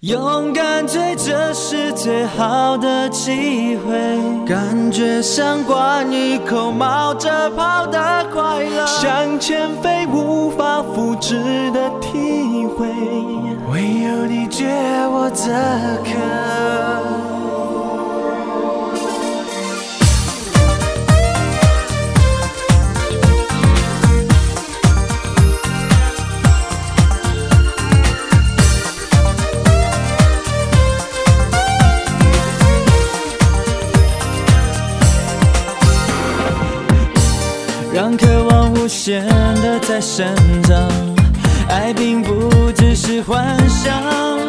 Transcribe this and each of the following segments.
勇敢追，这是最好的机会，感觉像灌一口冒着泡的快乐，向前飞，无法复制的体会，唯有你，借我这可。当渴望无限的在生长爱并不只是幻想。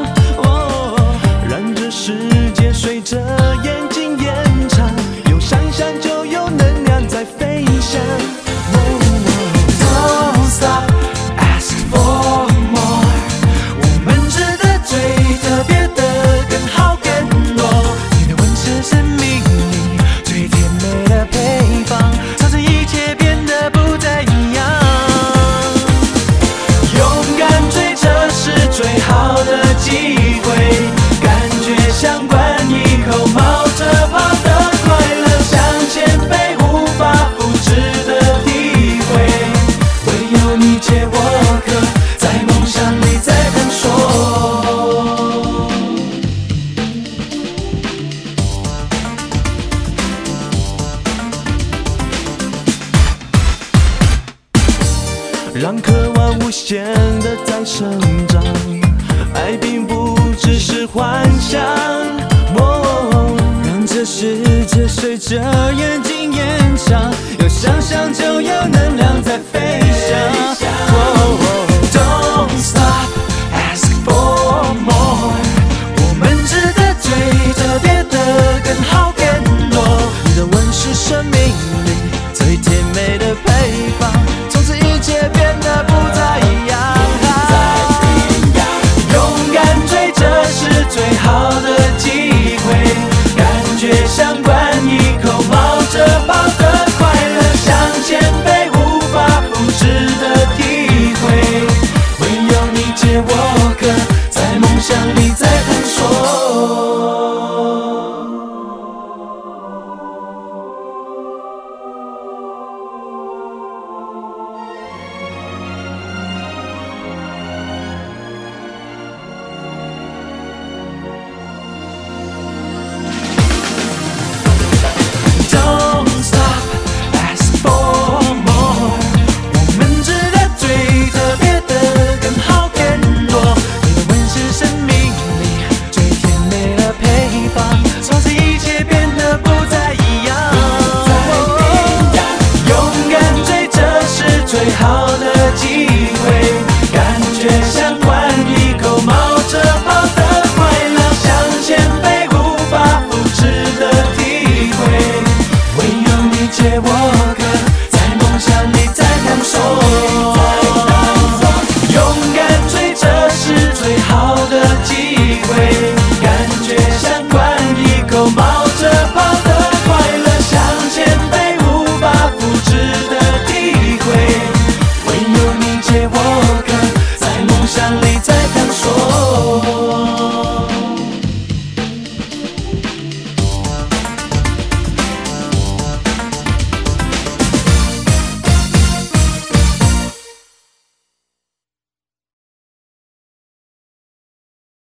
让渴望无限的在生长。爱并不只是幻想，哦、让这世界随着眼睛延长，有想象就有能。你在